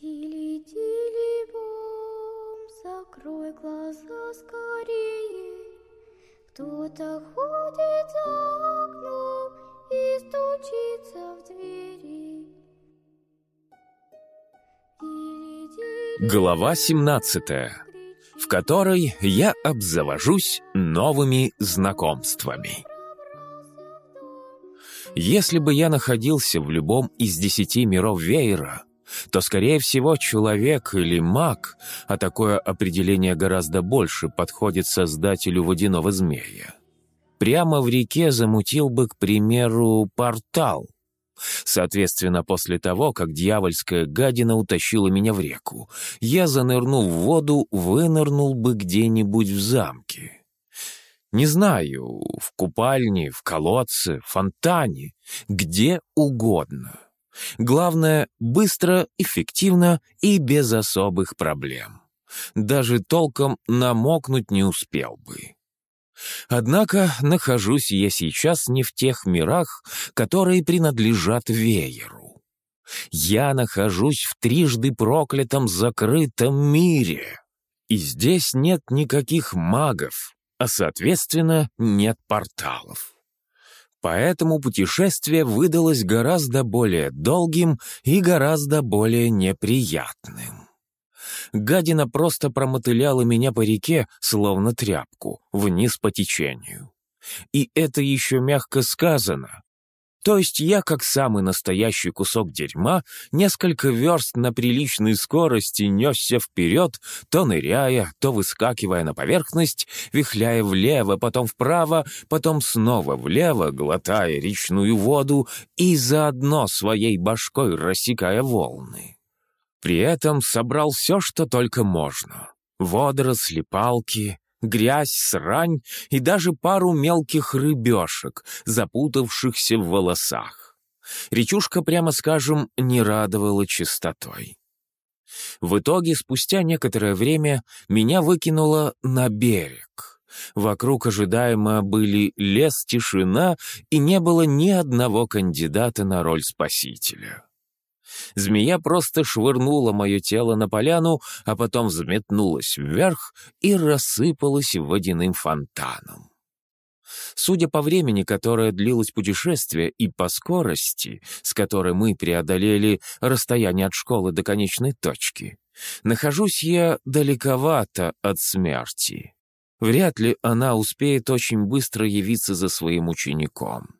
Тили-тили-бом, закрой глаза скорее. Кто-то ходит за окном и стучится в двери. Глава 17, в которой я обзавожусь новыми знакомствами. Если бы я находился в любом из десяти миров веера, то, скорее всего, человек или маг, а такое определение гораздо больше подходит создателю водяного змея, прямо в реке замутил бы, к примеру, портал. Соответственно, после того, как дьявольская гадина утащила меня в реку, я занырнул в воду, вынырнул бы где-нибудь в замке. Не знаю, в купальне, в колодце, в фонтане, где угодно. Главное — быстро, эффективно и без особых проблем. Даже толком намокнуть не успел бы. Однако нахожусь я сейчас не в тех мирах, которые принадлежат вееру. Я нахожусь в трижды проклятом закрытом мире. И здесь нет никаких магов, а, соответственно, нет порталов. Поэтому путешествие выдалось гораздо более долгим и гораздо более неприятным. Гадина просто промотыляла меня по реке, словно тряпку, вниз по течению. И это еще мягко сказано, то есть я, как самый настоящий кусок дерьма, несколько верст на приличной скорости несся вперед, то ныряя, то выскакивая на поверхность, вихляя влево, потом вправо, потом снова влево, глотая речную воду и заодно своей башкой рассекая волны. При этом собрал все, что только можно. Водоросли, палки, грязь, срань и даже пару мелких рыбешек, запутавшихся в волосах. Речушка, прямо скажем, не радовала чистотой. В итоге, спустя некоторое время, меня выкинуло на берег. Вокруг ожидаемо были лес, тишина, и не было ни одного кандидата на роль спасителя. Змея просто швырнула мое тело на поляну, а потом взметнулась вверх и рассыпалась водяным фонтаном. Судя по времени, которое длилось путешествие, и по скорости, с которой мы преодолели расстояние от школы до конечной точки, нахожусь я далековато от смерти. Вряд ли она успеет очень быстро явиться за своим учеником.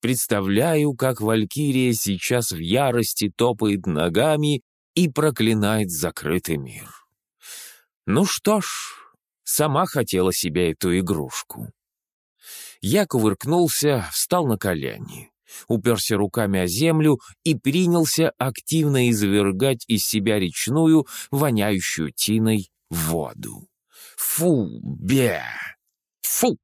Представляю, как Валькирия сейчас в ярости топает ногами и проклинает закрытый мир. Ну что ж, сама хотела себе эту игрушку. Я кувыркнулся, встал на колени, уперся руками о землю и принялся активно извергать из себя речную, воняющую тиной, воду. Фу, бе! Фу!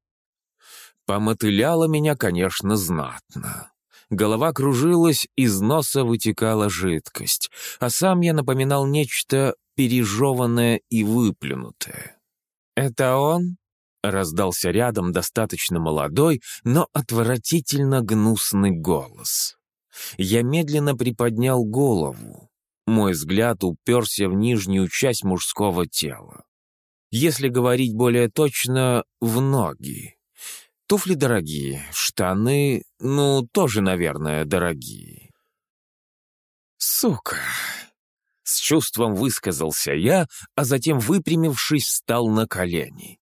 Помотыляло меня, конечно, знатно. Голова кружилась, из носа вытекала жидкость, а сам я напоминал нечто пережеванное и выплюнутое. «Это он?» — раздался рядом достаточно молодой, но отвратительно гнусный голос. Я медленно приподнял голову. Мой взгляд уперся в нижнюю часть мужского тела. Если говорить более точно, в ноги. Туфли дорогие, штаны, ну, тоже, наверное, дорогие. «Сука!» — с чувством высказался я, а затем, выпрямившись, встал на колени.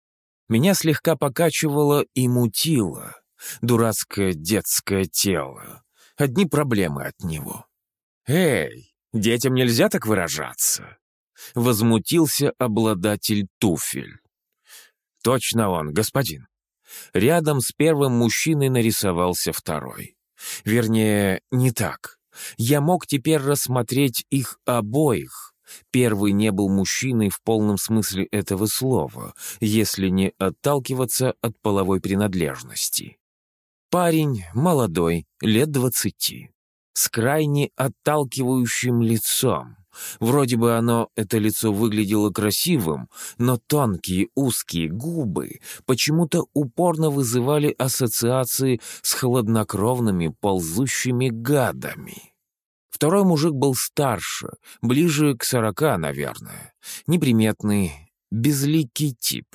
Меня слегка покачивало и мутило. Дурацкое детское тело. Одни проблемы от него. «Эй, детям нельзя так выражаться!» Возмутился обладатель туфель. «Точно он, господин. Рядом с первым мужчиной нарисовался второй. Вернее, не так. Я мог теперь рассмотреть их обоих. Первый не был мужчиной в полном смысле этого слова, если не отталкиваться от половой принадлежности. Парень молодой, лет двадцати, с крайне отталкивающим лицом, Вроде бы оно, это лицо выглядело красивым, но тонкие узкие губы почему-то упорно вызывали ассоциации с хладнокровными ползущими гадами. Второй мужик был старше, ближе к сорока, наверное. Неприметный, безликий тип.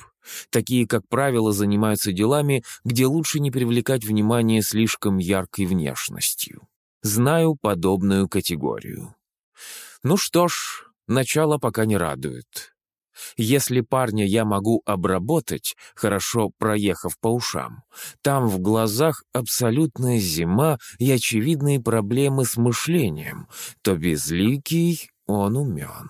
Такие, как правило, занимаются делами, где лучше не привлекать внимание слишком яркой внешностью. Знаю подобную категорию. Ну что ж, начало пока не радует. Если парня я могу обработать, хорошо проехав по ушам, там в глазах абсолютная зима и очевидные проблемы с мышлением, то безликий он умен.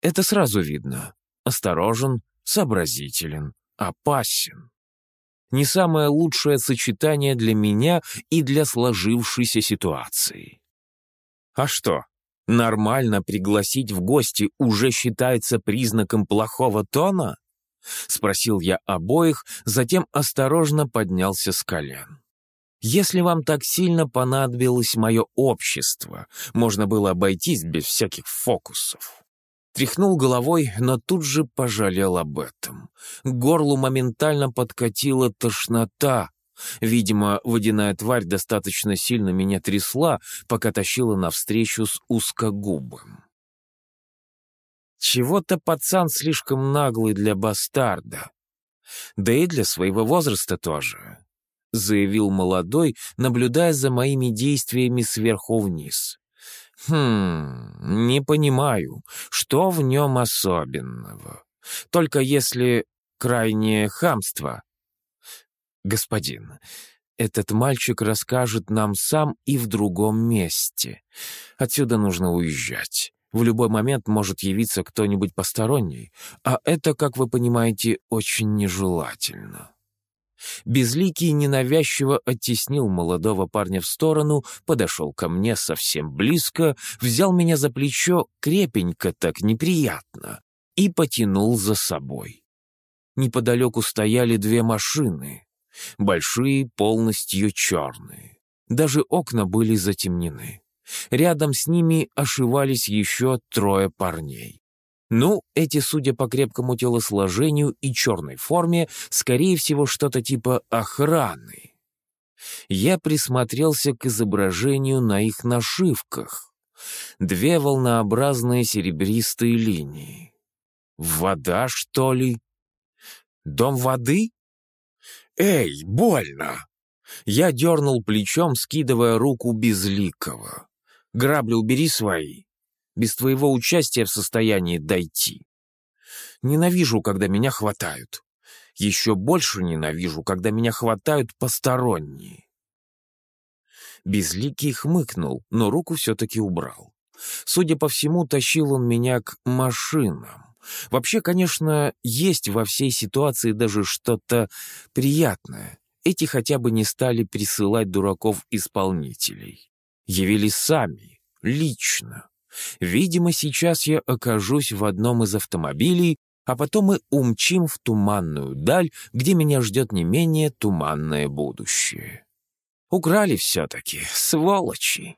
Это сразу видно. Осторожен, сообразителен, опасен. Не самое лучшее сочетание для меня и для сложившейся ситуации. А что, Нормально пригласить в гости уже считается признаком плохого тона? Спросил я обоих, затем осторожно поднялся с колен. Если вам так сильно понадобилось мое общество, можно было обойтись без всяких фокусов. Тряхнул головой, но тут же пожалел об этом. К горлу моментально подкатила тошнота, Видимо, водяная тварь достаточно сильно меня трясла, пока тащила навстречу с узкогубым. Чего-то пацан слишком наглый для бастарда. Да и для своего возраста тоже, — заявил молодой, наблюдая за моими действиями сверху вниз. Хм, не понимаю, что в нем особенного. Только если крайнее хамство, «Господин, этот мальчик расскажет нам сам и в другом месте. Отсюда нужно уезжать. В любой момент может явиться кто-нибудь посторонний, а это, как вы понимаете, очень нежелательно». Безликий ненавязчиво оттеснил молодого парня в сторону, подошел ко мне совсем близко, взял меня за плечо крепенько так неприятно и потянул за собой. Неподалеку стояли две машины, Большие, полностью черные. Даже окна были затемнены. Рядом с ними ошивались еще трое парней. Ну, эти, судя по крепкому телосложению и черной форме, скорее всего, что-то типа охраны. Я присмотрелся к изображению на их нашивках. Две волнообразные серебристые линии. Вода, что ли? Дом воды? «Эй, больно!» Я дернул плечом, скидывая руку безликого. «Грабли убери свои. Без твоего участия в состоянии дойти. Ненавижу, когда меня хватают. Еще больше ненавижу, когда меня хватают посторонние». Безликий хмыкнул, но руку все-таки убрал. Судя по всему, тащил он меня к машинам. Вообще, конечно, есть во всей ситуации даже что-то приятное. Эти хотя бы не стали присылать дураков-исполнителей. Явились сами, лично. Видимо, сейчас я окажусь в одном из автомобилей, а потом мы умчим в туманную даль, где меня ждет не менее туманное будущее. Украли все-таки, сволочи.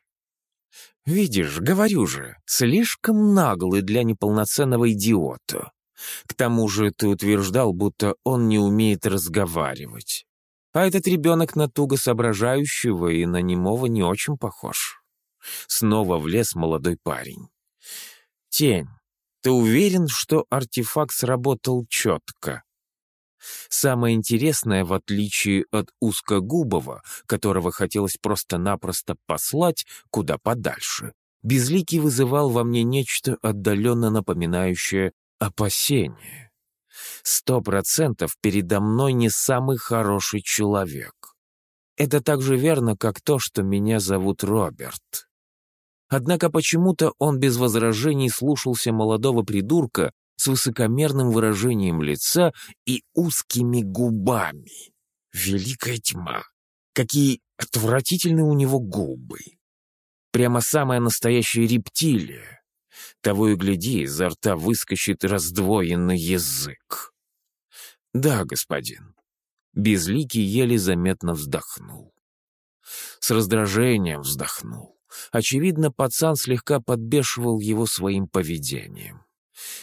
«Видишь, говорю же, слишком наглый для неполноценного идиота. К тому же ты утверждал, будто он не умеет разговаривать. А этот ребенок на туго соображающего и на немого не очень похож». Снова влез молодой парень. «Тень, ты уверен, что артефакт сработал четко?» Самое интересное, в отличие от узкогубого, которого хотелось просто-напросто послать куда подальше, Безликий вызывал во мне нечто отдаленно напоминающее опасение. Сто процентов передо мной не самый хороший человек. Это так же верно, как то, что меня зовут Роберт. Однако почему-то он без возражений слушался молодого придурка, с высокомерным выражением лица и узкими губами. Великая тьма! Какие отвратительные у него губы! Прямо самая настоящая рептилия. Того и гляди, изо рта выскочит раздвоенный язык. Да, господин. Безликий еле заметно вздохнул. С раздражением вздохнул. Очевидно, пацан слегка подбешивал его своим поведением.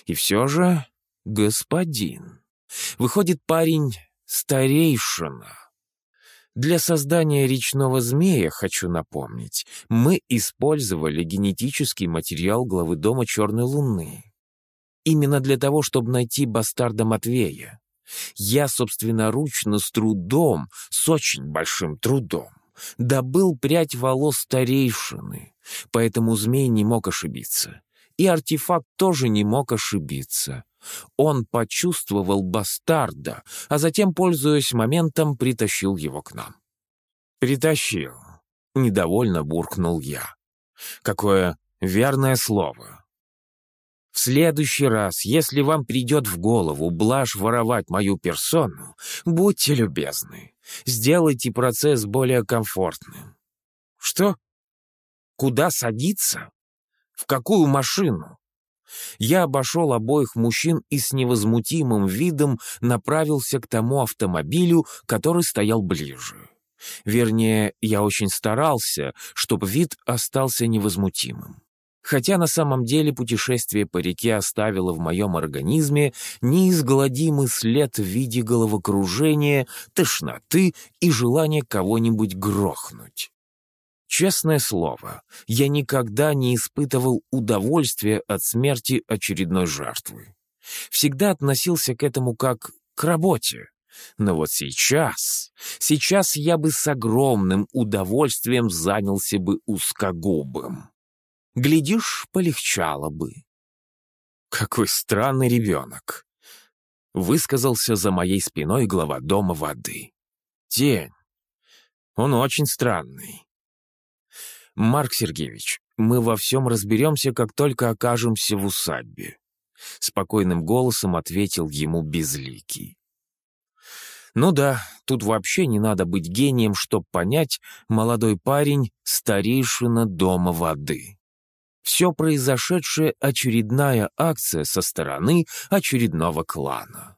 И все же господин. Выходит, парень старейшина. Для создания речного змея, хочу напомнить, мы использовали генетический материал главы дома Черной Луны. Именно для того, чтобы найти бастарда Матвея. Я собственноручно с трудом, с очень большим трудом, добыл прядь волос старейшины, поэтому змей не мог ошибиться. И артефакт тоже не мог ошибиться. Он почувствовал бастарда, а затем, пользуясь моментом, притащил его к нам. «Притащил», — недовольно буркнул я. «Какое верное слово. В следующий раз, если вам придет в голову блажь воровать мою персону, будьте любезны, сделайте процесс более комфортным. Что? Куда садиться? В какую машину? Я обошел обоих мужчин и с невозмутимым видом направился к тому автомобилю, который стоял ближе. Вернее, я очень старался, чтобы вид остался невозмутимым хотя на самом деле путешествие по реке оставило в моем организме неизгладимый след в виде головокружения, тошноты и желания кого-нибудь грохнуть. Честное слово, я никогда не испытывал удовольствия от смерти очередной жертвы. Всегда относился к этому как к работе. Но вот сейчас, сейчас я бы с огромным удовольствием занялся бы узкогубым. Глядишь, полегчало бы. Какой странный ребенок. Высказался за моей спиной глава дома воды. Тень. Он очень странный. Марк Сергеевич, мы во всем разберемся, как только окажемся в усадьбе. Спокойным голосом ответил ему Безликий. Ну да, тут вообще не надо быть гением, чтобы понять, молодой парень — старейшина дома воды. Все произошедшее — очередная акция со стороны очередного клана.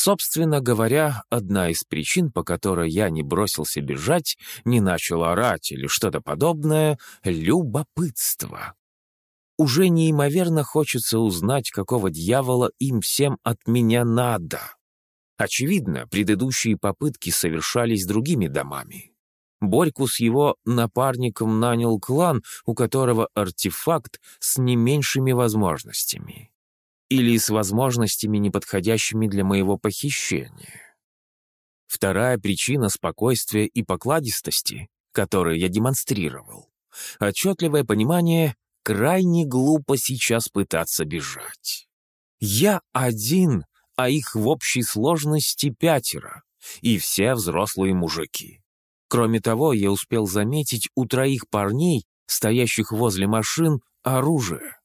Собственно говоря, одна из причин, по которой я не бросился бежать, не начал орать или что-то подобное — любопытство. Уже неимоверно хочется узнать, какого дьявола им всем от меня надо. Очевидно, предыдущие попытки совершались другими домами. Борьку с его напарником нанял клан, у которого артефакт с не меньшими возможностями. Или с возможностями, неподходящими для моего похищения. Вторая причина спокойствия и покладистости, которую я демонстрировал. Отчетливое понимание — крайне глупо сейчас пытаться бежать. Я один, а их в общей сложности пятеро, и все взрослые мужики. Кроме того, я успел заметить у троих парней, стоящих возле машин, оружие.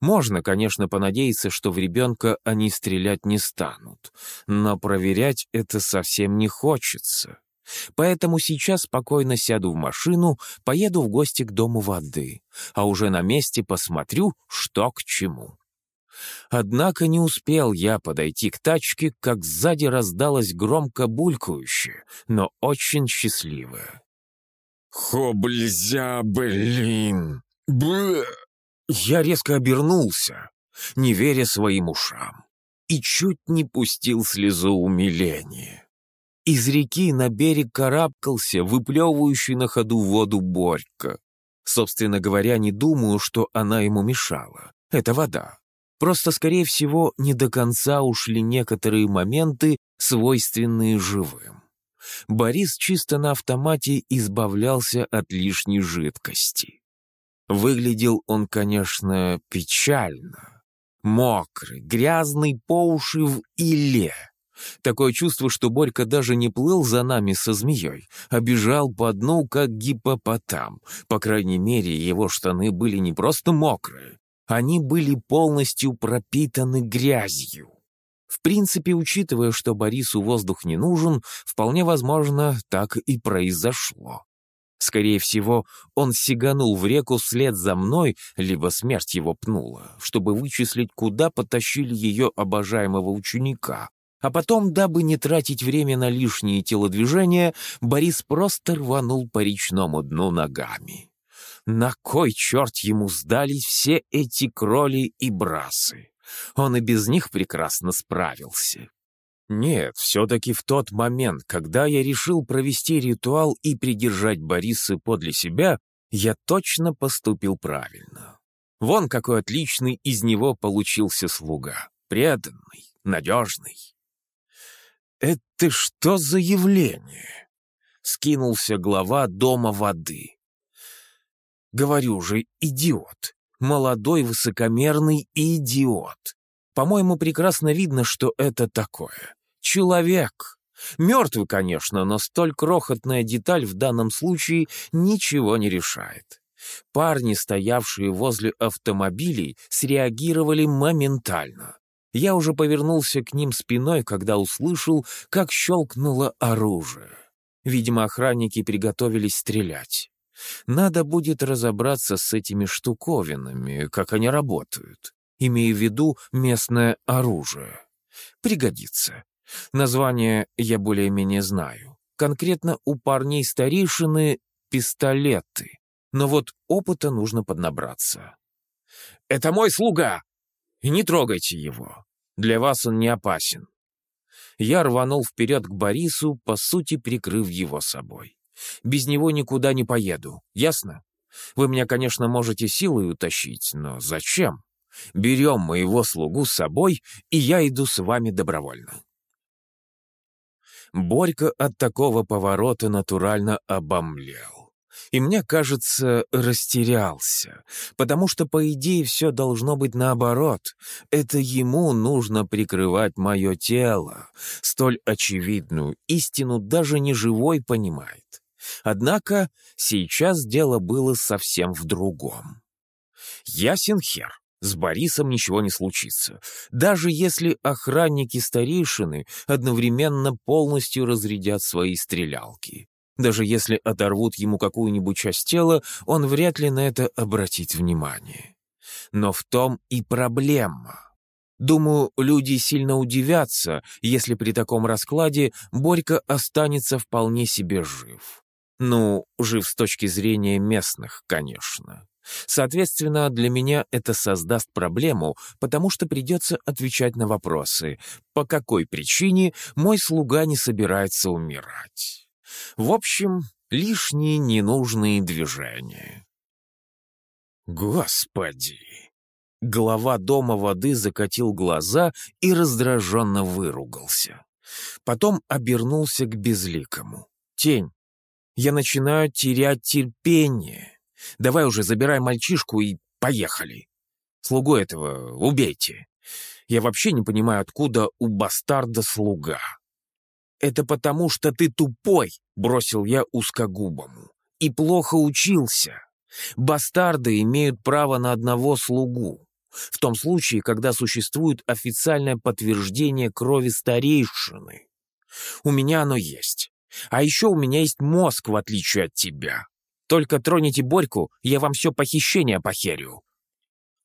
Можно, конечно, понадеяться, что в ребенка они стрелять не станут, но проверять это совсем не хочется. Поэтому сейчас спокойно сяду в машину, поеду в гости к дому воды, а уже на месте посмотрю, что к чему. Однако не успел я подойти к тачке, как сзади раздалось громко булькающее, но очень счастливое. «Хобльзя, блин! Бэ!» Я резко обернулся, не веря своим ушам, и чуть не пустил слезу умиления. Из реки на берег карабкался выплевывающий на ходу воду Борька. Собственно говоря, не думаю, что она ему мешала. Это вода. Просто, скорее всего, не до конца ушли некоторые моменты, свойственные живым. Борис чисто на автомате избавлялся от лишней жидкости. Выглядел он, конечно, печально. Мокрый, грязный по уши в иле. Такое чувство, что Борька даже не плыл за нами со змеей, а бежал по дну, как гипопотам. По крайней мере, его штаны были не просто мокрые, они были полностью пропитаны грязью. В принципе, учитывая, что Борису воздух не нужен, вполне возможно, так и произошло. Скорее всего, он сиганул в реку вслед за мной, либо смерть его пнула, чтобы вычислить, куда потащили ее обожаемого ученика. А потом, дабы не тратить время на лишние телодвижения, Борис просто рванул по речному дну ногами. На кой черт ему сдались все эти кроли и брасы? Он и без них прекрасно справился. Нет, все-таки в тот момент, когда я решил провести ритуал и придержать Бориса подле себя, я точно поступил правильно. Вон какой отличный из него получился слуга. Преданный, надежный. «Это что за явление?» — скинулся глава дома воды. «Говорю же, идиот. Молодой, высокомерный идиот. По-моему, прекрасно видно, что это такое. Человек. Мертвый, конечно, но столь крохотная деталь в данном случае ничего не решает. Парни, стоявшие возле автомобилей, среагировали моментально. Я уже повернулся к ним спиной, когда услышал, как щелкнуло оружие. Видимо, охранники приготовились стрелять. Надо будет разобраться с этими штуковинами, как они работают, имея в виду местное оружие. Пригодится. Название я более-менее знаю. Конкретно у парней старейшины — пистолеты. Но вот опыта нужно поднабраться. «Это мой слуга!» и не трогайте его. Для вас он не опасен». Я рванул вперед к Борису, по сути, прикрыв его собой. «Без него никуда не поеду, ясно? Вы меня, конечно, можете силой утащить, но зачем? Берем моего слугу с собой, и я иду с вами добровольно». Борька от такого поворота натурально обомлел и мне кажется, растерялся, потому что, по идее, все должно быть наоборот. Это ему нужно прикрывать мое тело. Столь очевидную истину даже не живой понимает. Однако сейчас дело было совсем в другом. Ясен хер. С Борисом ничего не случится. Даже если охранники старейшины одновременно полностью разрядят свои стрелялки. Даже если оторвут ему какую-нибудь часть тела, он вряд ли на это обратит внимание. Но в том и проблема. Думаю, люди сильно удивятся, если при таком раскладе Борька останется вполне себе жив. Ну, жив с точки зрения местных, конечно. Соответственно, для меня это создаст проблему, потому что придется отвечать на вопросы, по какой причине мой слуга не собирается умирать. В общем, лишние ненужные движения. Господи! Глава дома воды закатил глаза и раздраженно выругался. Потом обернулся к безликому. «Тень, я начинаю терять терпение. Давай уже забирай мальчишку и поехали. Слугу этого убейте. Я вообще не понимаю, откуда у бастарда слуга». «Это потому, что ты тупой», — бросил я узкогубому, — «и плохо учился. Бастарды имеют право на одного слугу. В том случае, когда существует официальное подтверждение крови старейшины. У меня оно есть. А еще у меня есть мозг, в отличие от тебя. Только троните Борьку, я вам все похищение похерю».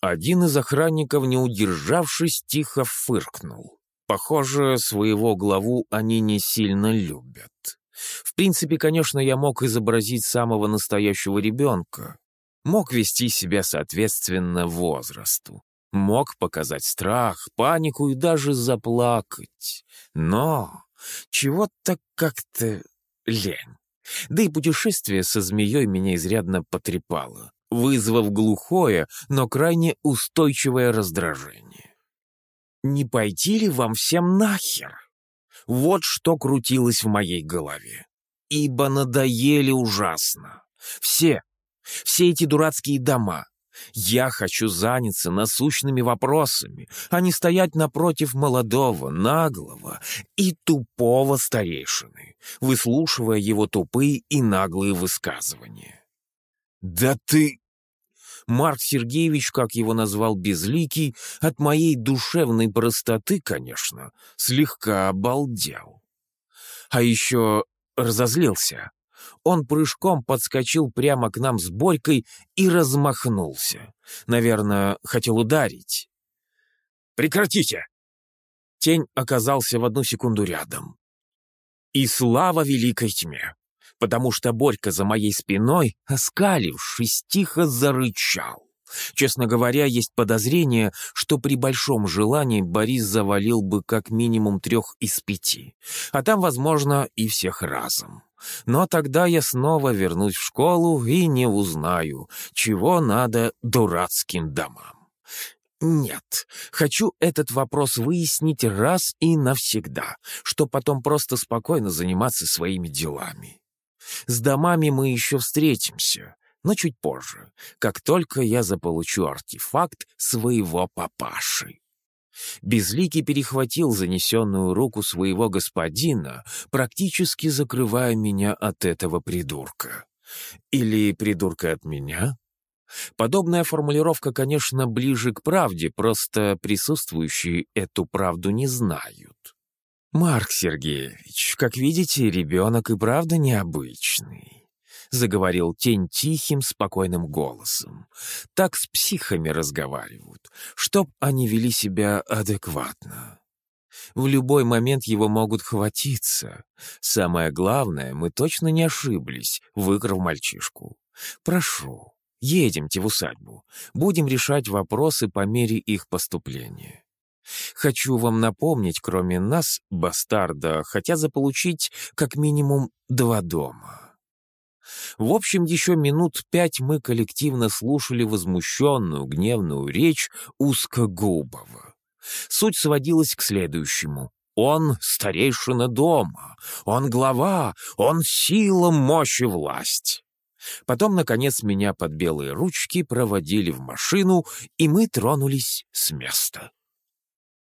Один из охранников, не удержавшись, тихо фыркнул. Похоже, своего главу они не сильно любят. В принципе, конечно, я мог изобразить самого настоящего ребенка. Мог вести себя соответственно возрасту. Мог показать страх, панику и даже заплакать. Но чего-то как-то лень. Да и путешествие со змеей меня изрядно потрепало, вызвав глухое, но крайне устойчивое раздражение не пойти ли вам всем нахер? Вот что крутилось в моей голове. Ибо надоели ужасно. Все, все эти дурацкие дома. Я хочу заняться насущными вопросами, а не стоять напротив молодого, наглого и тупого старейшины, выслушивая его тупые и наглые высказывания. «Да ты...» Марк Сергеевич, как его назвал Безликий, от моей душевной простоты, конечно, слегка обалдел. А еще разозлился. Он прыжком подскочил прямо к нам с Борькой и размахнулся. Наверное, хотел ударить. «Прекратите!» Тень оказался в одну секунду рядом. И слава великой тьме! потому что Борька за моей спиной, оскалившись, тихо зарычал. Честно говоря, есть подозрение, что при большом желании Борис завалил бы как минимум трех из пяти, а там, возможно, и всех разом. Но тогда я снова вернусь в школу и не узнаю, чего надо дурацким домам. Нет, хочу этот вопрос выяснить раз и навсегда, что потом просто спокойно заниматься своими делами. С домами мы еще встретимся, но чуть позже, как только я заполучу артефакт своего папаши. Безликий перехватил занесенную руку своего господина, практически закрывая меня от этого придурка. Или придурка от меня? Подобная формулировка, конечно, ближе к правде, просто присутствующие эту правду не знают. «Марк Сергеевич, как видите, ребенок и правда необычный», — заговорил тень тихим, спокойным голосом. «Так с психами разговаривают, чтоб они вели себя адекватно. В любой момент его могут хватиться. Самое главное, мы точно не ошиблись, выкрав мальчишку. Прошу, едемте в усадьбу. Будем решать вопросы по мере их поступления. Хочу вам напомнить, кроме нас, бастарда, хотят заполучить как минимум два дома. В общем, еще минут пять мы коллективно слушали возмущенную, гневную речь узкогубого. Суть сводилась к следующему. Он старейшина дома, он глава, он сила, мощь и власть. Потом, наконец, меня под белые ручки проводили в машину, и мы тронулись с места.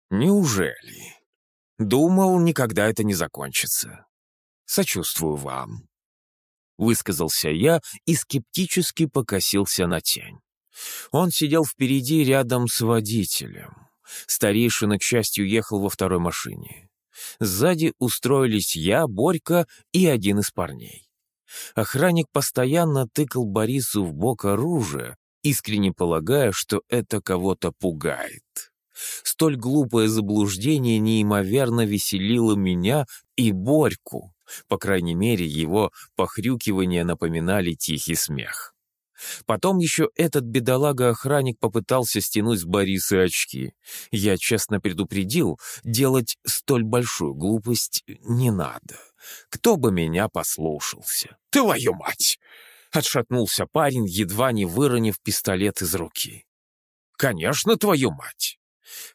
Неужели? Думал, никогда это не закончится. Сочувствую вам. Высказался я и скептически покосился на тень. Он сидел впереди рядом с водителем. Старейшина, к счастью, ехал во второй машине. Сзади устроились я, Борька и один из парней. Охранник постоянно тыкал Борису в бок оружие, искренне полагая, что это кого-то пугает. Столь глупое заблуждение неимоверно веселило меня и Борьку. По крайней мере, его похрюкивания напоминали тихий смех. Потом еще этот бедолага-охранник попытался стянуть с Бориса очки. Я честно предупредил, делать столь большую глупость не надо. Кто бы меня послушался? Твою мать! Отшатнулся парень, едва не выронив пистолет из руки. Конечно, твою мать!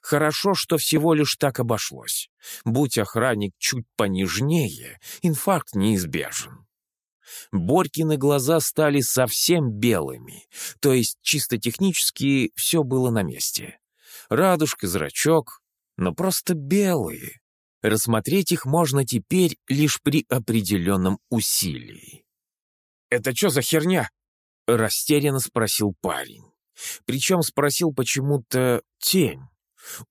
Хорошо, что всего лишь так обошлось. Будь охранник чуть понежнее, инфаркт неизбежен. Борькины глаза стали совсем белыми, то есть чисто технически все было на месте. Радужка, зрачок, но просто белые. Рассмотреть их можно теперь лишь при определенном усилии. «Это что за херня?» — растерянно спросил парень. Причем спросил почему-то тень.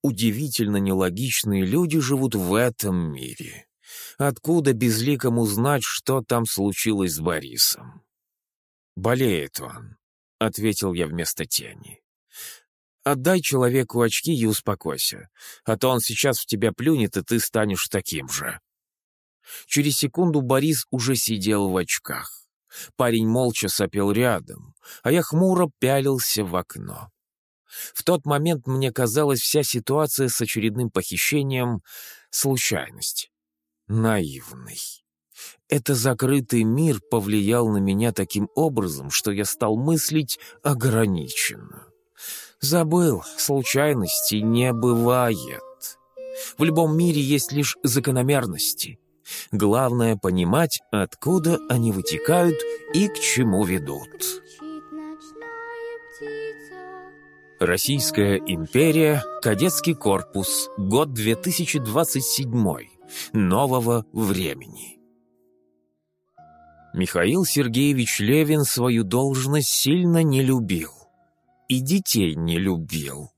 Удивительно нелогичные люди живут в этом мире. Откуда безликому знать, что там случилось с Борисом? «Болеет он», — ответил я вместо тени. «Отдай человеку очки и успокойся, а то он сейчас в тебя плюнет, и ты станешь таким же». Через секунду Борис уже сидел в очках. Парень молча сопел рядом, а я хмуро пялился в окно. В тот момент мне казалась вся ситуация с очередным похищением — случайность. Наивный. Это закрытый мир повлиял на меня таким образом, что я стал мыслить ограниченно. Забыл, случайностей не бывает. В любом мире есть лишь закономерности. Главное — понимать, откуда они вытекают и к чему ведут. Российская империя, кадетский корпус, год 2027, нового времени. Михаил Сергеевич Левин свою должность сильно не любил. И детей не любил.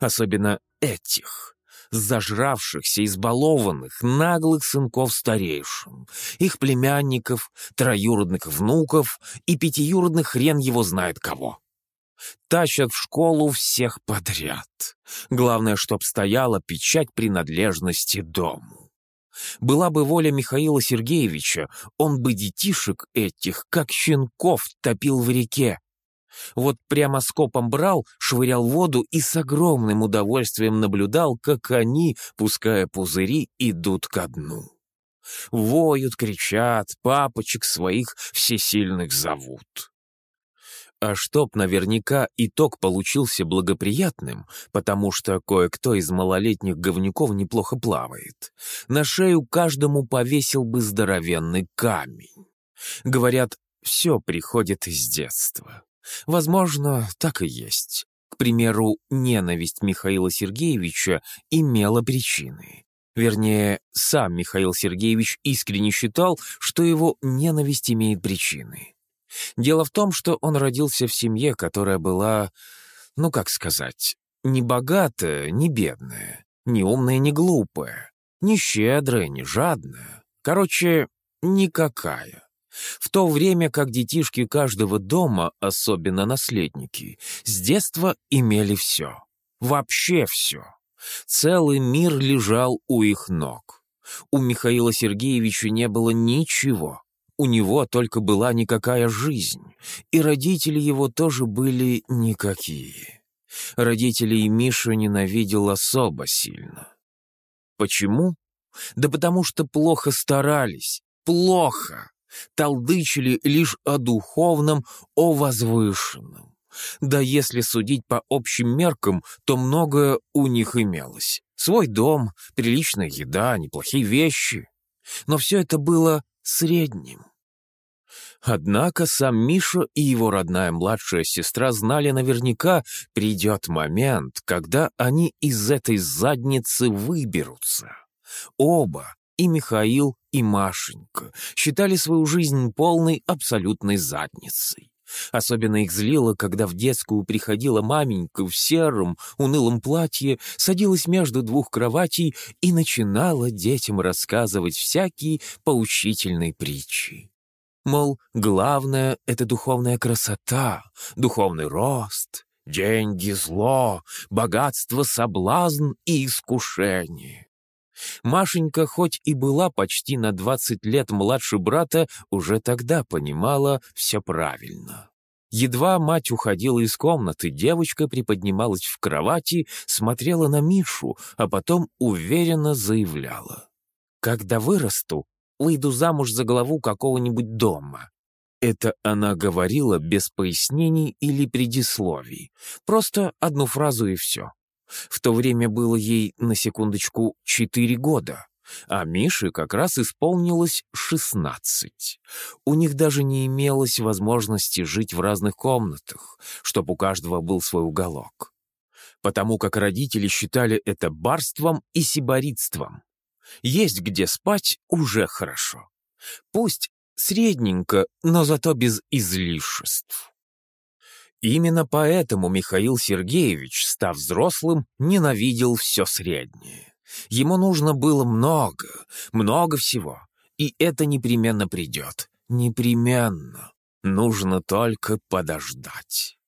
Особенно этих, зажравшихся, избалованных, наглых сынков старейшин, их племянников, троюродных внуков и пятиюродных хрен его знает кого. Тащат в школу всех подряд. Главное, чтоб стояла печать принадлежности дому. Была бы воля Михаила Сергеевича, он бы детишек этих, как щенков, топил в реке. Вот прямо скопом брал, швырял воду и с огромным удовольствием наблюдал, как они, пуская пузыри, идут ко дну. Воют, кричат, папочек своих всесильных зовут. А чтоб наверняка итог получился благоприятным, потому что кое-кто из малолетних говнюков неплохо плавает, на шею каждому повесил бы здоровенный камень. Говорят, все приходит из детства. Возможно, так и есть. К примеру, ненависть Михаила Сергеевича имела причины. Вернее, сам Михаил Сергеевич искренне считал, что его ненависть имеет причины. Дело в том, что он родился в семье, которая была, ну как сказать, не богатая, не бедная, не умная, не глупая, не щедрая, не жадная. Короче, никакая. В то время как детишки каждого дома, особенно наследники, с детства имели все. Вообще все. Целый мир лежал у их ног. У Михаила Сергеевича не было ничего. У него только была никакая жизнь, и родители его тоже были никакие. Родителей Миша ненавидел особо сильно. Почему? Да потому что плохо старались. Плохо толдычили лишь о духовном, о возвышенном. Да если судить по общим меркам, то многое у них имелось. Свой дом, приличная еда, неплохие вещи. Но все это было средним. Однако сам Миша и его родная младшая сестра знали наверняка, придет момент, когда они из этой задницы выберутся. Оба и Михаил, и Машенька считали свою жизнь полной абсолютной задницей. Особенно их злило, когда в детскую приходила маменька в сером, унылом платье, садилась между двух кроватей и начинала детям рассказывать всякие поучительные притчи. Мол, главное — это духовная красота, духовный рост, деньги — зло, богатство — соблазн и искушение. Машенька, хоть и была почти на 20 лет младше брата, уже тогда понимала все правильно. Едва мать уходила из комнаты, девочка приподнималась в кровати, смотрела на Мишу, а потом уверенно заявляла. «Когда вырасту, выйду замуж за главу какого-нибудь дома». Это она говорила без пояснений или предисловий. Просто одну фразу и все. В то время было ей, на секундочку, четыре года, а Мише как раз исполнилось шестнадцать. У них даже не имелось возможности жить в разных комнатах, чтобы у каждого был свой уголок. Потому как родители считали это барством и сиборитством. Есть где спать уже хорошо. Пусть средненько, но зато без излишеств. Именно поэтому Михаил Сергеевич, став взрослым, ненавидел все среднее. Ему нужно было много, много всего, и это непременно придет. Непременно. Нужно только подождать.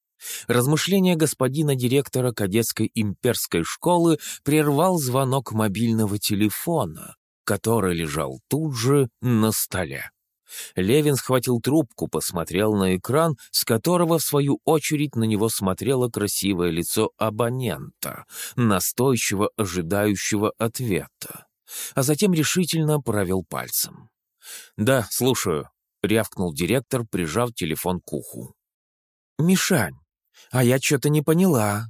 Размышления господина директора кадетской имперской школы прервал звонок мобильного телефона, который лежал тут же на столе. Левин схватил трубку, посмотрел на экран, с которого, в свою очередь, на него смотрело красивое лицо абонента, настойчиво ожидающего ответа, а затем решительно провел пальцем. «Да, слушаю», — рявкнул директор, прижав телефон к уху. «Мишань, а я что-то не поняла.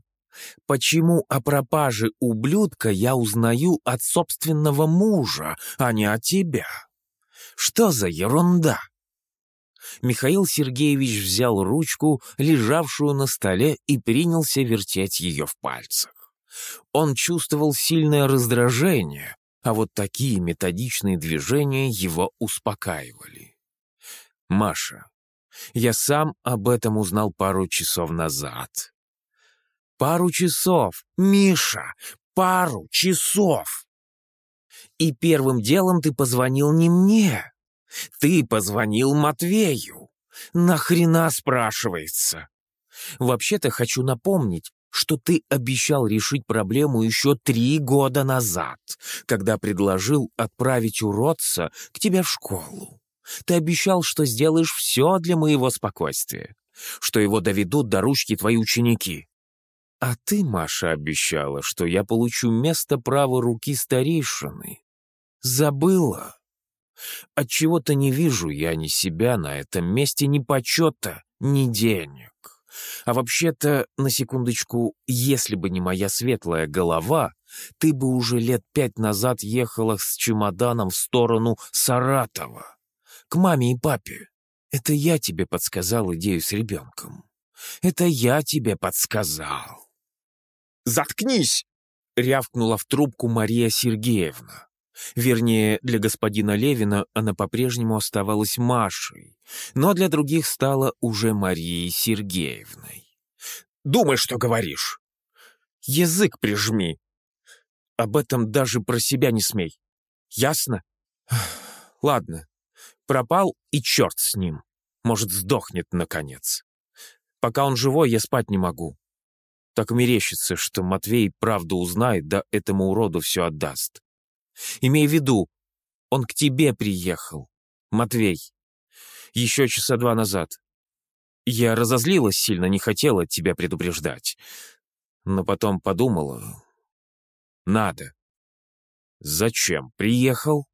Почему о пропаже ублюдка я узнаю от собственного мужа, а не от тебя?» Что за ерунда?» Михаил Сергеевич взял ручку, лежавшую на столе, и принялся вертеть ее в пальцах. Он чувствовал сильное раздражение, а вот такие методичные движения его успокаивали. «Маша, я сам об этом узнал пару часов назад». «Пару часов! Миша! Пару часов!» И первым делом ты позвонил не мне. Ты позвонил Матвею. Нахрена спрашивается? Вообще-то хочу напомнить, что ты обещал решить проблему еще три года назад, когда предложил отправить уродца к тебе в школу. Ты обещал, что сделаешь все для моего спокойствия. что его доведут до ручки твои ученики. А ты, Маша, обещала, что я получу место правой руки старейшины. Забыла. Отчего-то не вижу я ни себя на этом месте, ни почета, ни денег. А вообще-то, на секундочку, если бы не моя светлая голова, ты бы уже лет пять назад ехала с чемоданом в сторону Саратова, к маме и папе. Это я тебе подсказал идею с ребенком. Это я тебе подсказал. «Заткнись!» — рявкнула в трубку Мария Сергеевна. Вернее, для господина Левина она по-прежнему оставалась Машей, но для других стала уже Марией Сергеевной. «Думай, что говоришь! Язык прижми! Об этом даже про себя не смей. Ясно? Ладно, пропал и черт с ним. Может, сдохнет, наконец. Пока он живой, я спать не могу. Так мерещится, что Матвей правду узнает, да этому уроду все отдаст. Имей в виду, он к тебе приехал, Матвей. Еще часа два назад. Я разозлилась сильно, не хотела тебя предупреждать. Но потом подумала... Надо. Зачем приехал?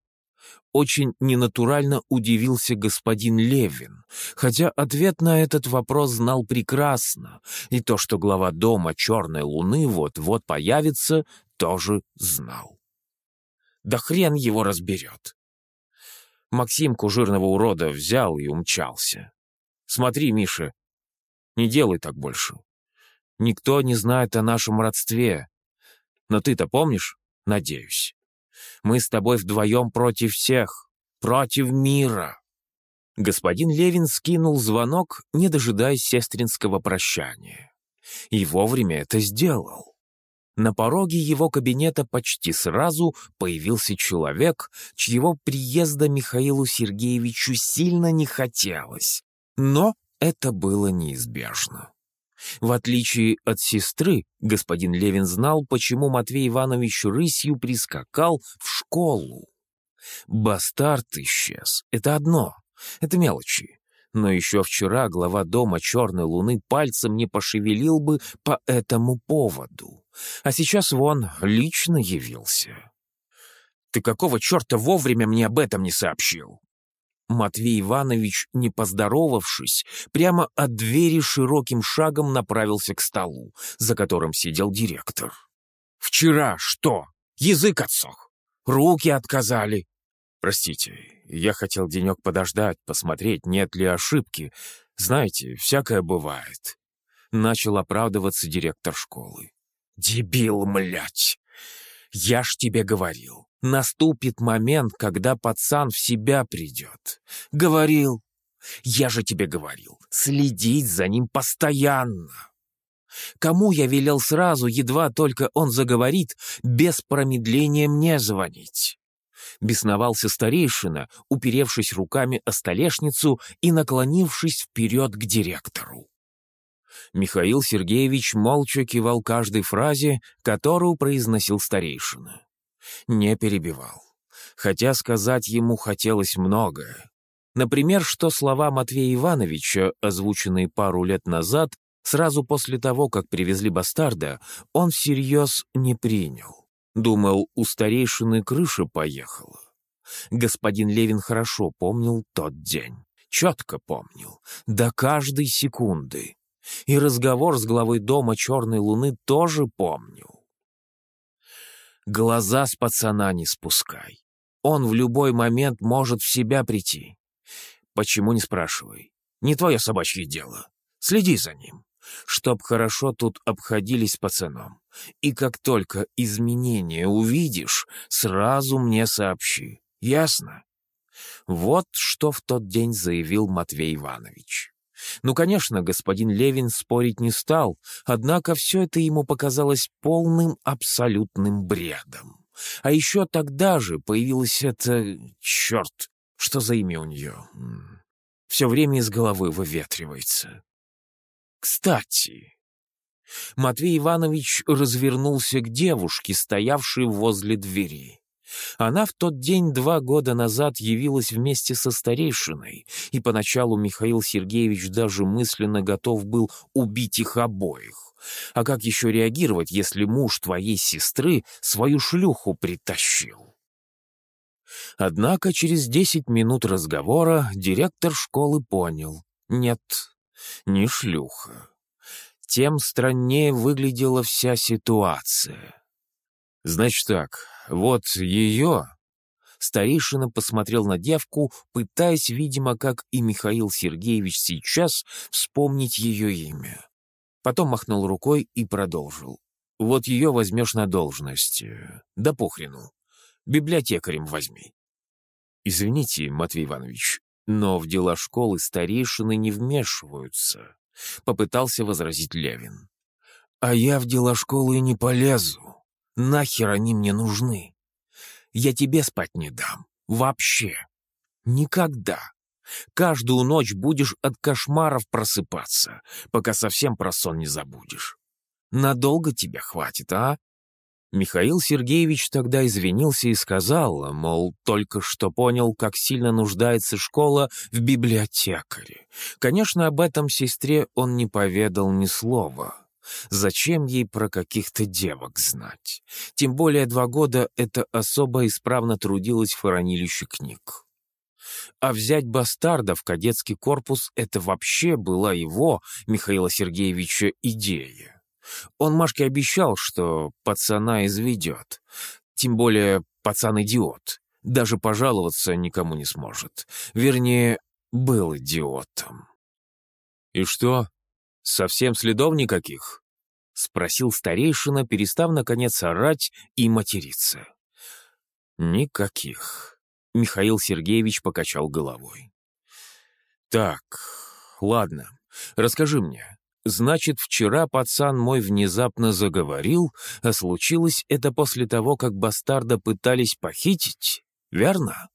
Очень ненатурально удивился господин Левин, хотя ответ на этот вопрос знал прекрасно, и то, что глава дома Черной Луны вот-вот появится, тоже знал. Да хрен его разберет. Максимку жирного урода взял и умчался. Смотри, Миша, не делай так больше. Никто не знает о нашем родстве. Но ты-то помнишь? Надеюсь. Мы с тобой вдвоем против всех. Против мира. Господин Левин скинул звонок, не дожидаясь сестринского прощания. И вовремя это сделал. На пороге его кабинета почти сразу появился человек, чьего приезда Михаилу Сергеевичу сильно не хотелось. Но это было неизбежно. В отличие от сестры, господин Левин знал, почему Матвей Иванович рысью прискакал в школу. Бастард исчез. Это одно. Это мелочи. Но еще вчера глава дома Черной Луны пальцем не пошевелил бы по этому поводу. А сейчас вон лично явился. «Ты какого черта вовремя мне об этом не сообщил?» Матвей Иванович, не поздоровавшись, прямо от двери широким шагом направился к столу, за которым сидел директор. «Вчера что? Язык отсох? Руки отказали?» «Простите, я хотел денек подождать, посмотреть, нет ли ошибки. Знаете, всякое бывает». Начал оправдываться директор школы. «Дебил, млять! Я ж тебе говорил, наступит момент, когда пацан в себя придет. Говорил. Я же тебе говорил, следить за ним постоянно. Кому я велел сразу, едва только он заговорит, без промедления мне звонить? Бесновался старейшина, уперевшись руками о столешницу и наклонившись вперед к директору. Михаил Сергеевич молча кивал каждой фразе, которую произносил старейшина. Не перебивал. Хотя сказать ему хотелось многое. Например, что слова Матвея Ивановича, озвученные пару лет назад, сразу после того, как привезли бастарда, он всерьез не принял. Думал, у старейшины крыша поехала. Господин Левин хорошо помнил тот день. Четко помнил. До каждой секунды. И разговор с главой дома Черной Луны тоже помнил. Глаза с пацана не спускай. Он в любой момент может в себя прийти. Почему не спрашивай? Не твое собачье дело. Следи за ним, чтоб хорошо тут обходились с пацаном. И как только изменения увидишь, сразу мне сообщи. Ясно? Вот что в тот день заявил Матвей Иванович. Ну, конечно, господин Левин спорить не стал, однако все это ему показалось полным абсолютным бредом. А еще тогда же появилось это... Черт, что за имя у нее? Все время из головы выветривается. Кстати... Матвей Иванович развернулся к девушке, стоявшей возле двери. Она в тот день два года назад явилась вместе со старейшиной, и поначалу Михаил Сергеевич даже мысленно готов был убить их обоих. А как еще реагировать, если муж твоей сестры свою шлюху притащил? Однако через десять минут разговора директор школы понял — нет, не шлюха. Тем страннее выглядела вся ситуация. Значит так, вот ее... Старейшина посмотрел на девку, пытаясь, видимо, как и Михаил Сергеевич сейчас, вспомнить ее имя. Потом махнул рукой и продолжил. «Вот ее возьмешь на должность. Да похрену. Библиотекарем возьми». «Извините, Матвей Иванович, но в дела школы старейшины не вмешиваются», — попытался возразить Левин. «А я в дела школы не полезу. Нахер они мне нужны? Я тебе спать не дам. Вообще. Никогда. Каждую ночь будешь от кошмаров просыпаться, пока совсем про сон не забудешь. Надолго тебя хватит, а? Михаил Сергеевич тогда извинился и сказал, мол, только что понял, как сильно нуждается школа в библиотекаре. Конечно, об этом сестре он не поведал ни слова. Зачем ей про каких-то девок знать? Тем более два года эта особа исправно трудилась в хранилище книг. А взять бастарда в кадетский корпус — это вообще была его, Михаила Сергеевича, идея. Он Машке обещал, что пацана изведет. Тем более пацан-идиот. Даже пожаловаться никому не сможет. Вернее, был идиотом. «И что, совсем следов никаких?» — спросил старейшина, перестав, наконец, орать и материться. «Никаких». Михаил Сергеевич покачал головой. «Так, ладно, расскажи мне. Значит, вчера пацан мой внезапно заговорил, а случилось это после того, как бастарда пытались похитить, верно?»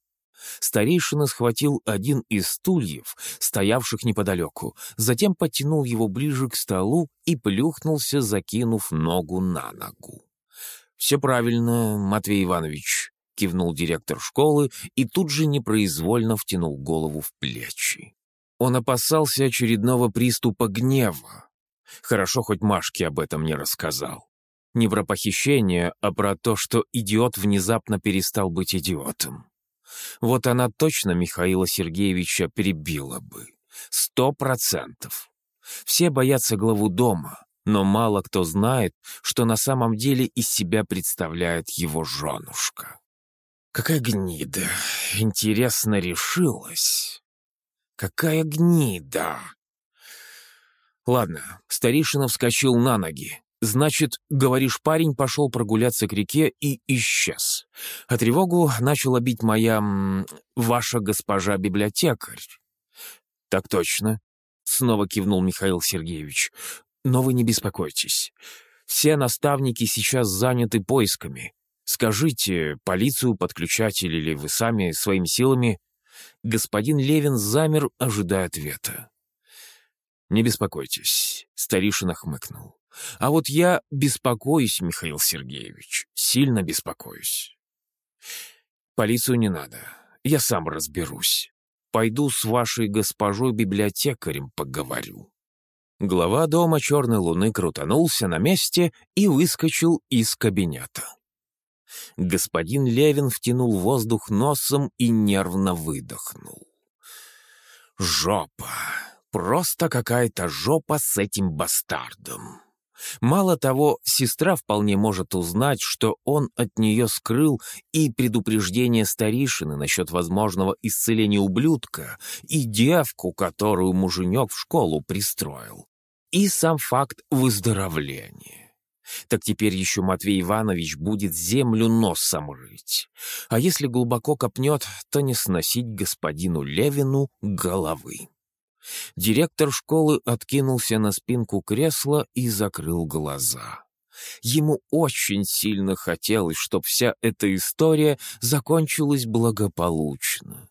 Старейшина схватил один из стульев, стоявших неподалеку, затем подтянул его ближе к столу и плюхнулся, закинув ногу на ногу. «Все правильно, Матвей Иванович», — кивнул директор школы и тут же непроизвольно втянул голову в плечи. Он опасался очередного приступа гнева. Хорошо, хоть Машке об этом не рассказал. Не про похищение, а про то, что идиот внезапно перестал быть идиотом. Вот она точно Михаила Сергеевича перебила бы. Сто процентов. Все боятся главу дома, но мало кто знает, что на самом деле из себя представляет его женушка. Какая гнида! Интересно решилась. Какая гнида! Ладно, старейшина вскочил на ноги. Значит, говоришь, парень пошел прогуляться к реке и исчез. А тревогу начала бить моя... ваша госпожа-библиотекарь. Так точно. Снова кивнул Михаил Сергеевич. Но вы не беспокойтесь. Все наставники сейчас заняты поисками. Скажите, полицию подключать или вы сами своими силами? Господин Левин замер, ожидая ответа. «Не беспокойтесь», — старейшина хмыкнул. А вот я беспокоюсь, Михаил Сергеевич, сильно беспокоюсь. Полицию не надо, я сам разберусь. Пойду с вашей госпожой-библиотекарем поговорю. Глава дома Черной Луны крутанулся на месте и выскочил из кабинета. Господин Левин втянул воздух носом и нервно выдохнул. «Жопа! Просто какая-то жопа с этим бастардом!» Мало того, сестра вполне может узнать, что он от нее скрыл и предупреждение старейшины насчет возможного исцеления ублюдка, и девку, которую муженек в школу пристроил, и сам факт выздоровления. Так теперь еще Матвей Иванович будет землю носом рыть. А если глубоко копнет, то не сносить господину Левину головы. Директор школы откинулся на спинку кресла и закрыл глаза. Ему очень сильно хотелось, чтобы вся эта история закончилась благополучно.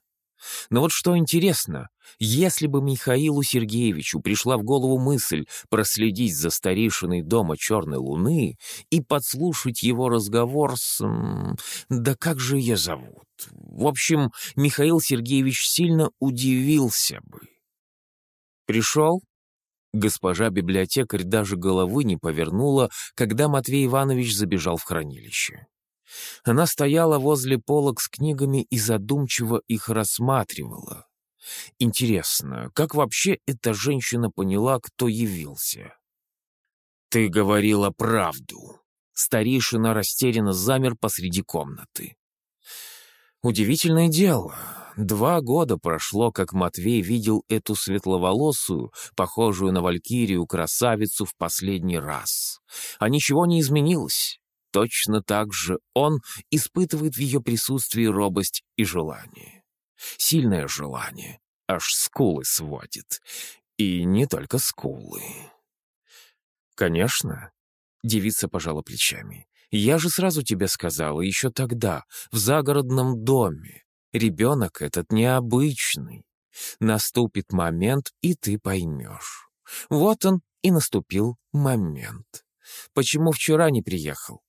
Но вот что интересно, если бы Михаилу Сергеевичу пришла в голову мысль проследить за старейшиной дома Черной Луны и подслушать его разговор с... Да как же ее зовут? В общем, Михаил Сергеевич сильно удивился бы. Пришел? Госпожа библиотекарь даже головы не повернула, когда Матвей Иванович забежал в хранилище. Она стояла возле полок с книгами и задумчиво их рассматривала. Интересно, как вообще эта женщина поняла, кто явился? «Ты говорила правду». Старейшина растерянно замер посреди комнаты. Удивительное дело. Два года прошло, как Матвей видел эту светловолосую, похожую на валькирию красавицу в последний раз. А ничего не изменилось. Точно так же он испытывает в ее присутствии робость и желание. Сильное желание, аж скулы сводит. И не только скулы. «Конечно», — девица пожала плечами. «Я же сразу тебе сказала, еще тогда, в загородном доме. Ребенок этот необычный. Наступит момент, и ты поймешь. Вот он и наступил момент. Почему вчера не приехал?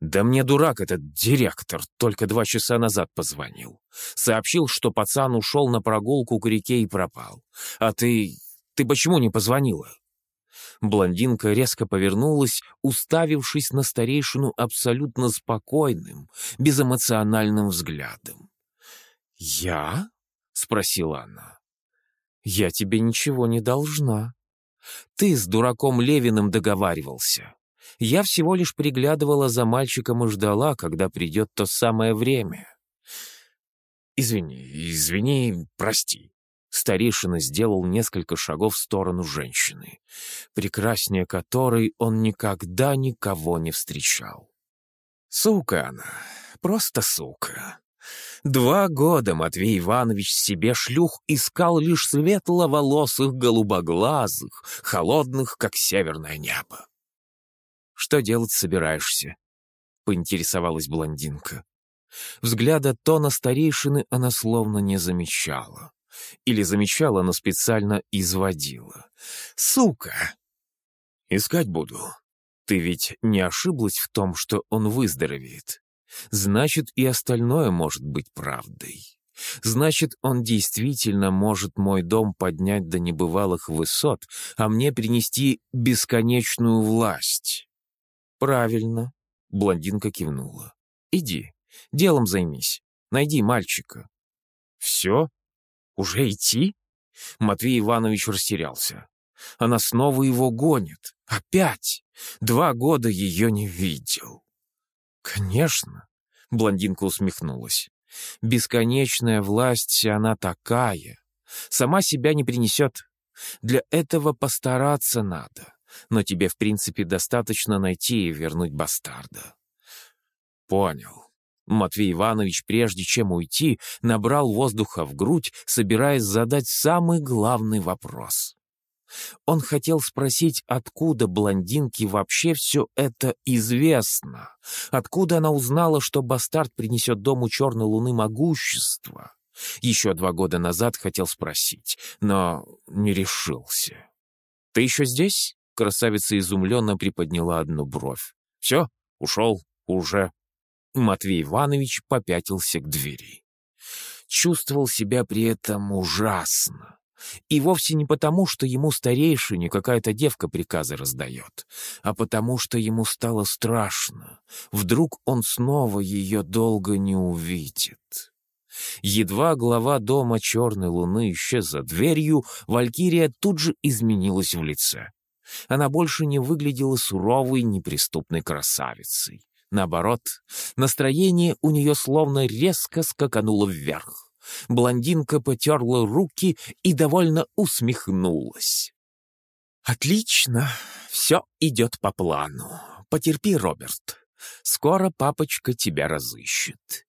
«Да мне дурак этот директор, только два часа назад позвонил. Сообщил, что пацан ушел на прогулку к реке и пропал. А ты... ты почему не позвонила?» Блондинка резко повернулась, уставившись на старейшину абсолютно спокойным, безэмоциональным взглядом. «Я?» — спросила она. «Я тебе ничего не должна. Ты с дураком Левиным договаривался. Я всего лишь приглядывала за мальчиком и ждала, когда придет то самое время. «Извини, извини, прости». Старейшина сделал несколько шагов в сторону женщины, прекраснее которой он никогда никого не встречал. Сука она, просто сука. Два года Матвей Иванович себе шлюх искал лишь светловолосых, голубоглазых, холодных, как северное небо. «Что делать собираешься?» — поинтересовалась блондинка. Взгляда тона старейшины она словно не замечала. Или замечала, но специально изводила. «Сука!» «Искать буду. Ты ведь не ошиблась в том, что он выздоровеет. Значит, и остальное может быть правдой. Значит, он действительно может мой дом поднять до небывалых высот, а мне принести бесконечную власть. «Правильно», — блондинка кивнула. «Иди, делом займись. Найди мальчика». «Все? Уже идти?» Матвей Иванович растерялся. Она снова его гонит. Опять. Два года ее не видел. «Конечно», — блондинка усмехнулась. «Бесконечная власть она такая. Сама себя не принесет. Для этого постараться надо но тебе, в принципе, достаточно найти и вернуть бастарда». «Понял». Матвей Иванович, прежде чем уйти, набрал воздуха в грудь, собираясь задать самый главный вопрос. Он хотел спросить, откуда блондинке вообще все это известно, откуда она узнала, что бастард принесет дому черной луны могущество. Еще два года назад хотел спросить, но не решился. «Ты еще здесь?» Красавица изумленно приподняла одну бровь. «Все, ушел, уже». Матвей Иванович попятился к двери. Чувствовал себя при этом ужасно. И вовсе не потому, что ему старейшине какая-то девка приказы раздает, а потому, что ему стало страшно. Вдруг он снова ее долго не увидит. Едва глава дома Черной Луны исчез за дверью, Валькирия тут же изменилась в лице. Она больше не выглядела суровой, неприступной красавицей. Наоборот, настроение у нее словно резко скакануло вверх. Блондинка потерла руки и довольно усмехнулась. «Отлично, все идет по плану. Потерпи, Роберт. Скоро папочка тебя разыщет».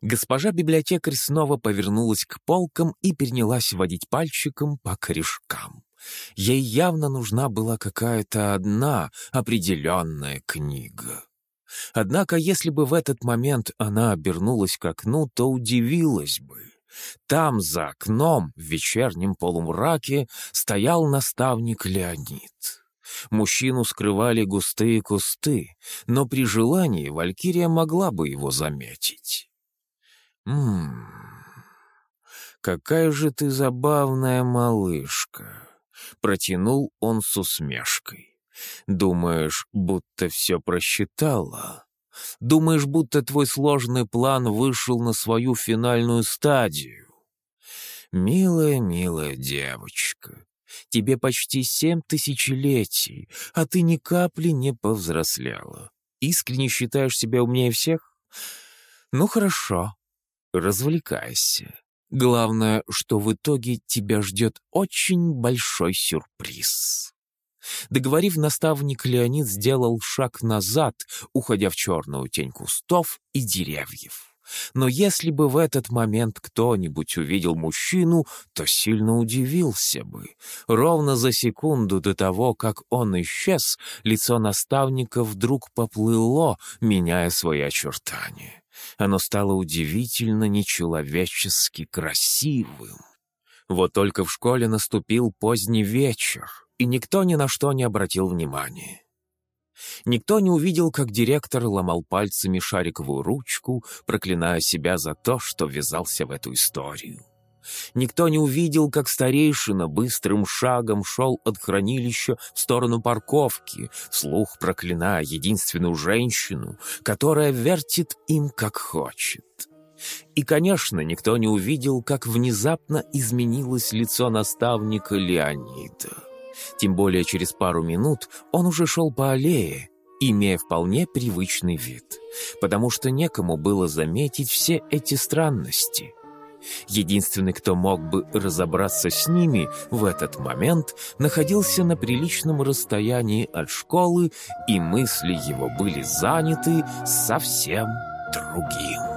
Госпожа библиотекарь снова повернулась к полкам и принялась водить пальчиком по корешкам. Ей явно нужна была какая-то одна определенная книга. Однако, если бы в этот момент она обернулась к окну, то удивилась бы. Там, за окном, в вечернем полумраке, стоял наставник Леонид. Мужчину скрывали густые кусты, но при желании Валькирия могла бы его заметить. «Ммм, какая же ты забавная малышка!» — протянул он с усмешкой. «Думаешь, будто все просчитала?» Думаешь, будто твой сложный план вышел на свою финальную стадию? Милая, милая девочка, тебе почти семь тысячелетий, а ты ни капли не повзрослела. Искренне считаешь себя умнее всех? Ну хорошо, развлекайся. Главное, что в итоге тебя ждет очень большой сюрприз. Договорив, наставник Леонид сделал шаг назад, уходя в черную тень кустов и деревьев. Но если бы в этот момент кто-нибудь увидел мужчину, то сильно удивился бы. Ровно за секунду до того, как он исчез, лицо наставника вдруг поплыло, меняя свои очертания. Оно стало удивительно нечеловечески красивым. Вот только в школе наступил поздний вечер и никто ни на что не обратил внимания. Никто не увидел, как директор ломал пальцами шариковую ручку, проклиная себя за то, что ввязался в эту историю. Никто не увидел, как старейшина быстрым шагом шел от хранилища в сторону парковки, слух проклиная единственную женщину, которая вертит им как хочет. И, конечно, никто не увидел, как внезапно изменилось лицо наставника Леонида. Тем более через пару минут он уже шел по аллее, имея вполне привычный вид, потому что некому было заметить все эти странности. Единственный, кто мог бы разобраться с ними в этот момент, находился на приличном расстоянии от школы, и мысли его были заняты совсем другим.